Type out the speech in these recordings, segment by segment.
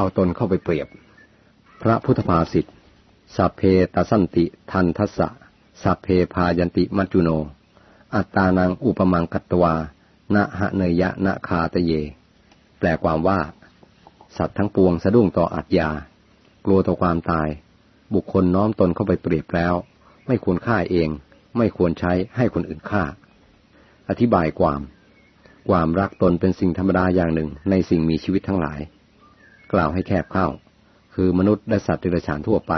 เอาตนเข้าไปเปรียบ พระพุทธภาษิตสัพเพตสันติทันทัสสะสัพเพพายันติมัจจุโน อัตตานังอุปมังคัตวานะหะเนยะนะคาตเย แปลความว่า สัตว์ทั้งปวงสะดุ้งต่ออัตยา กลัวต่อความตาย บุคคลน้อมตนเข้าไปเปรียบแล้ว ไม่ควรฆ่าเอง ไม่ควรใช้ให้คนอื่นฆ่า อธิบายความ ความรักตนเป็นสิ่งธรรมดาอย่างหนึ่งในสิ่งมีชีวิตทั้งหลาย กล่าวให้แคบเข้า คือมนุษย์และสัตว์เดรัจฉานทั่วไป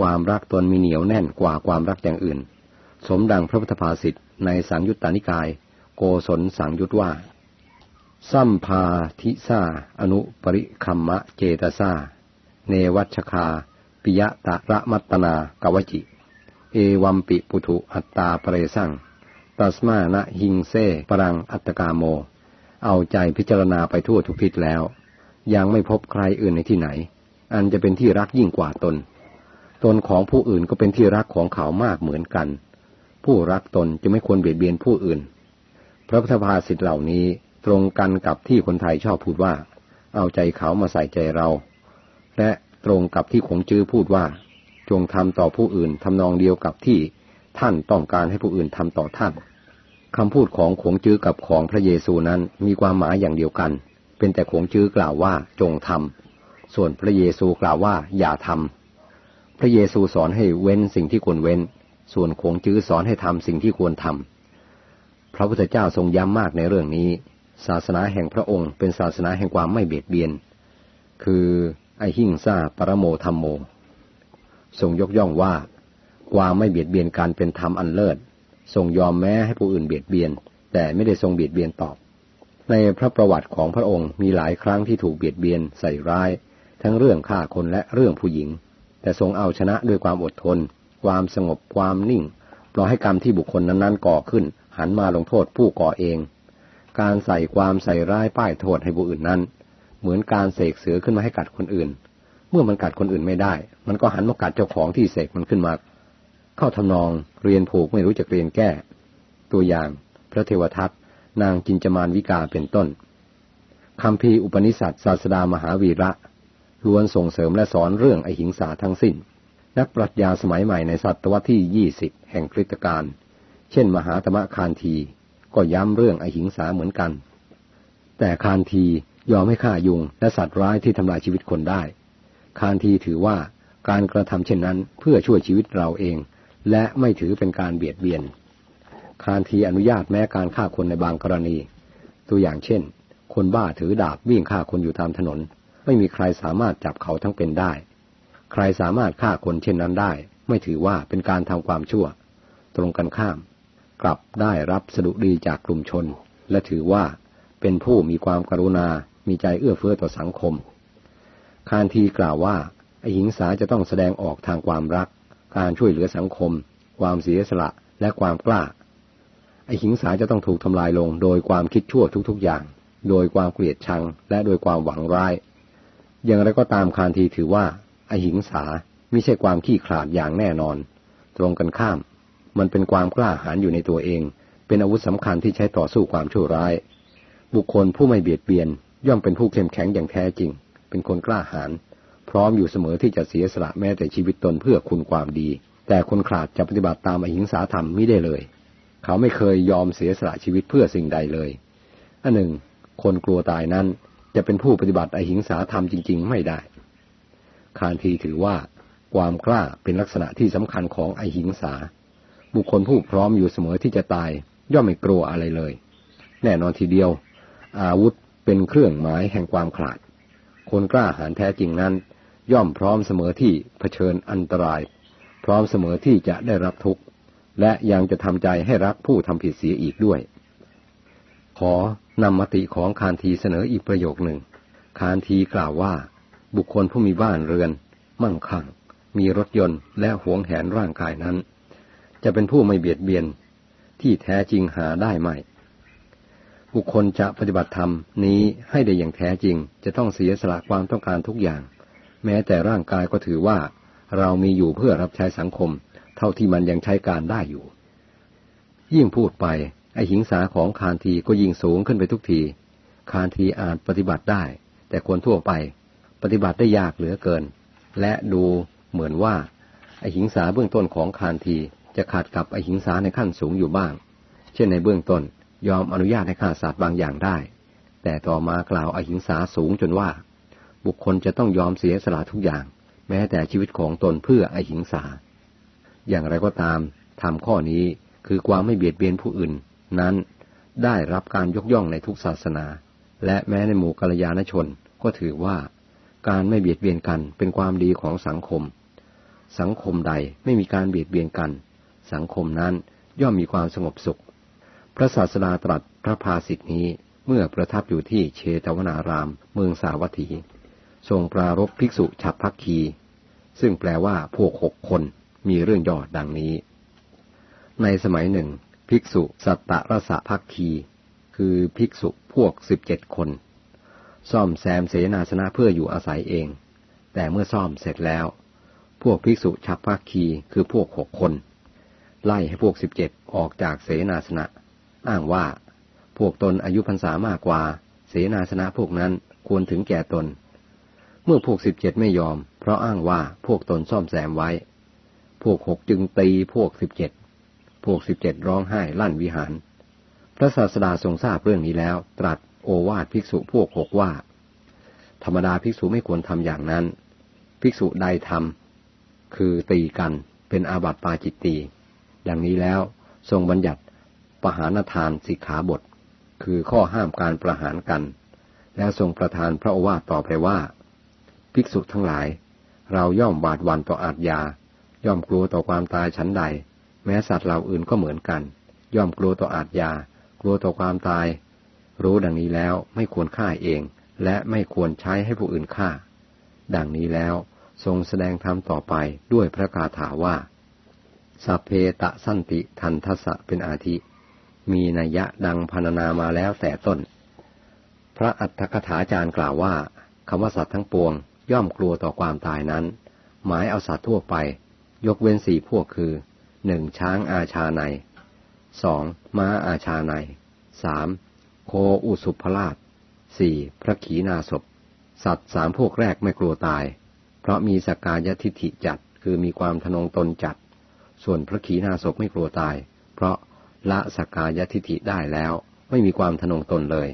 ความรักตนมีเหนียวแน่นกว่าความรักอย่างอื่น สมดังพระพุทธภาษิตในสังยุตตานิกาย โกศลสังยุตว่า สัมภาทิซาอนุปริคัมมะเจตซาเนวัชคา ปิยะตะระมัตนากวจิ เอวัมปิปุถุอัตตาเปเรสังตัสมานะหิงเซปรังอัตกาโม เอาใจพิจารณาไปทั่วทุกทิศแล้ว ยังไม่พบใครอื่นในที่ไหน อันจะเป็นที่รักยิ่งกว่าตน ตนของผู้อื่นก็เป็นที่รักของเขามากเหมือนกัน ผู้รักตนจะไม่ควรเบียดเบียนผู้อื่น พระพุทธภาษิตเหล่านี้ตรงกันกับที่คนไทยชอบพูดว่า เอาใจเขามาใส่ใจเรา และตรงกับที่ขงจื้อพูดว่า จงทำต่อผู้อื่นทำนองเดียวกับที่ท่านต้องการให้ผู้อื่นทำต่อท่านคำพูดของขงจื้อกับของพระเยซูนั้นมีความหมายอย่างเดียวกัน เป็นแต่ขงจื้อกล่าวว่าจงทำส่วนพระเยซูกล่าวว่าอย่าทำพระเยซูสอนให้เว้นสิ่งที่ควรเว้น ส่วนขงจื้อสอนให้ทำสิ่งที่ควรทำพระพุทธเจ้าทรงย้ำมากในเรื่องนี้ ศาสนาแห่งพระองค์เป็นศาสนาแห่งความไม่เบียดเบียน คือไอหิงซาปรโมธรรมโม ทรงยกย่องว่า ความไม่เบียดเบียนการเป็นธรรมอันเลิศ ทรงยอมแม้ให้ผู้อื่นเบียดเบียน แต่ไม่ได้ทรงเบียดเบียนตอบ ในพระประวัติของพระองค์มีหลายครั้งที่ถูกเบียดเบียนใส่ร้าย ทั้งเรื่องฆ่าคนและเรื่องผู้หญิง แต่ทรงเอาชนะด้วยความอดทน ความสงบความนิ่งปล่อยให้กรรมที่บุคคลนั้นๆก่อขึ้น หันมาลงโทษผู้ก่อเอง การใส่ความใส่ร้ายป้ายโทษให้ผู้อื่นนั้น เหมือนการเสกเสือขึ้นมาให้กัดคนอื่น เมื่อมันกัดคนอื่นไม่ได้ มันก็หันมากัดเจ้าของที่เสกมันขึ้นมา เข้าทำนองเรียนผูกไม่รู้จักเรียนแก้ ตัวอย่าง พระเทวทัต นางจินจมานวิกาเป็นต้นคำพีอุปนิสัตศาสดามหาวีระล้วนส่งเสริมและสอนเรื่องไอหิงสาทั้งสิ้น นักปรัชญาสมัยใหม่ในศตวรรษที่ยี่สิบแห่งคริสตกาลเช่น มหาธรรมคานทีก็ย้ำเรื่องอหิงสาเหมือนกัน แต่คานทียอมให้ฆ่ายุงและสัตว์ร้ายที่ทำลายชีวิตคนได้ คานทีถือว่าการกระทำเช่นนั้นเพื่อช่วยชีวิตเราเอง และไม่ถือเป็นการเบียดเบียน คานทีอนุญาตแม้การฆ่าคนในบางกรณี ตัวอย่างเช่น คนบ้าถือดาบวิ่งฆ่าคนอยู่ตามถนน ไม่มีใครสามารถจับเขาทั้งเป็นได้ ใครสามารถฆ่าคนเช่นนั้นได้ ไม่ถือว่าเป็นการทำความชั่ว ตรงกันข้าม กลับได้รับสดุดีจากกลุ่มชน และถือว่าเป็นผู้มีความกรุณา มีใจเอื้อเฟื้อต่อสังคม คานทีกล่าวว่าไอหิงสาจะต้องแสดงออกทางความรัก การช่วยเหลือสังคม ความเสียสละ และความกล้า ไอหิงสาจะต้องถูกทำลายลง โดยความคิดชั่วทุกๆอย่าง โดยความเกลียดชัง และโดยความหวังร้าย อย่างไรก็ตามคานทีถือว่าไอหิงสาไม่ใช่ความขี้ขลาดอย่างแน่นอน ตรงกันข้าม มันเป็นความกล้าหาญอยู่ในตัวเอง เป็นอาวุธสำคัญที่ใช้ต่อสู้ความชั่วร้าย บุคคลผู้ไม่เบียดเบียน ย่อมเป็นผู้เข้มแข็งอย่างแท้จริง เป็นคนกล้าหาญพร้อมอยู่เสมอที่จะเสียสละแม้แต่ชีวิตตนเพื่อคุณความดี แต่คนขาดจะปฏิบัติตามอหิงสาธรรมไม่ได้เลย เขาไม่เคยยอมเสียสละชีวิตเพื่อสิ่งใดเลย อันหนึ่ง คนกลัวตายนั้นจะเป็นผู้ปฏิบัติอหิงสาธรรมจริง ๆ ไม่ได้ คานทีถือว่า ความกล้าเป็นลักษณะที่สำคัญของอหิงสา บุคคลผู้พร้อมอยู่เสมอที่จะตาย ย่อมไม่กลัวอะไรเลย แน่นอนทีเดียว อาวุธเป็นเครื่องหมายแห่งความขลาด คนกล้าหาญแท้จริงนั้น ย่อมพร้อมเสมอที่เผชิญอันตราย พร้อมเสมอที่จะได้รับทุกข์ และยังจะทำใจให้รักผู้ทำผิดเสียอีกด้วย ขอนำมติของคานทีเสนออีกประโยคหนึ่ง คานทีกล่าวว่า บุคคลผู้มีบ้านเรือน มั่งคั่ง มีรถยนต์และหวงแหนร่างกายนั้น จะเป็นผู้ไม่เบียดเบียน ที่แท้จริงหาได้ไหม บุคคลจะปฏิบัติธรรมนี้ให้ได้อย่างแท้จริง จะต้องเสียสละความต้องการทุกอย่าง แม้แต่ร่างกายก็ถือว่า เรามีอยู่เพื่อรับใช้สังคม เท่าที่มันยังใช้การได้อยู่ ยิ่งพูดไปไอหิงสาของคานทีก็ยิ่งสูงขึ้นไปทุกที คานทีอาจปฏิบัติได้ แต่คนทั่วไปปฏิบัติได้ยากเหลือเกิน และดูเหมือนว่าไอหิงสาเบื้องต้นของคานทีจะขาดกับไอหิงสาในขั้นสูงอยู่บ้าง เช่นในเบื้องต้นยอมอนุญาตให้ฆ่าสัตว์บางอย่างได้ แต่ต่อมากล่าวอหิงสาสูงจนว่า บุคคลจะต้องยอมเสียสละทุกอย่าง แม้แต่ชีวิตของตนเพื่ออหิงสา อย่างไรก็ตามทำข้อนี้คือความไม่เบียดเบียนผู้อื่น นั้นได้รับการยกย่องในทุกศาสนา และแม้ในหมู่กัลยาณชนก็ถือว่า การไม่เบียดเบียนกันเป็นความดีของสังคม สังคมใดไม่มีการเบียดเบียนกัน สังคมนั้นย่อมมีความสงบสุข พระศาสดาตรัสพระภาสิทธินี้เมื่อประทับอยู่ที่เชตวนาราม เมืองสาวัตถีทรงปรารบภิกษุฉับพักคี ซึ่งแปลว่าพวกหกคน มีเรื่องย่อดังนี้ ในสมัยหนึ่ง ภิกษุสัตตรสะพักคี คือภิกษุพวกสิบเจ็ดคน ซ่อมแซมเสนาสนะเพื่ออยู่อาศัยเอง แต่เมื่อซ่อมเสร็จแล้ว พวกภิกษุฉับพักคีคือพวกหกคน ไล่ให้พวกสิบเจ็ดออกจากเสนาสนะ อ้างว่า พวกตนอายุพรรษามากกว่า เสนาสนะพวกนั้นควรถึงแก่ตน เมื่อพวกสิบเจ็ดไม่ยอม เพราะอ้างว่าพวกตนซ่อมแซมไว้ วกหกจึงตีพวกสิบเจ็ด พวกสิบเจ็ดร้องไห้ลั่นวิหาร พระศาสดาทรงทราบเรื่องนี้แล้ว ตรัสโอวาทภิกษุพวกหกว่า ธรรมดาภิกษุไม่ควรทำอย่างนั้น ภิกษุใดทำคือตีกันเป็นอาบัติปาจิตตีอย่างนี้แล้วทรงบัญญัติปหานทานสิกขาบท คือข้อห้ามการประหารกัน แล้วทรงประทานพระโอวาทต่อไปว่า ภิกษุทั้งหลาย เราย่อมบาดวันต่ออาทยา ย่อมกลัวต่อความตายชั้นใด แม้สัตว์เหล่าอื่นก็เหมือนกัน ย่อมกลัวต่ออาทยา กลัวต่อความตาย รู้ดังนี้แล้วไม่ควรฆ่าเอง และไม่ควรใช้ให้ผู้อื่นฆ่า ดังนี้แล้วทรงแสดงธรรมต่อไปด้วยพระคาถาว่าสัพเพตะสันติทันทสสะเป็นอาทิ มีนัยยะดังพรรณนามาแล้วแต่ต้น พระอัฏฐกถาจารย์กล่าวว่าคำว่าสัตว์ทั้งปวงย่อมกลัวต่อความตายนั้น หมายเอาสัตว์ทั่วไป ยกเว้นสี่พวกคือหนึ่งช้างอาชาในสองม้าอาชาในสามโคอุสุภราชสี่พระขีณาศพ สัตว์สามพวกแรกไม่กลัวตาย เพราะมีสกายทิฐิจัดคือมีความทนงตนจัด ส่วนพระขีณาศพไม่กลัวตาย เพราะละสกายทิฐิได้แล้วไม่มีความทนงตนเลย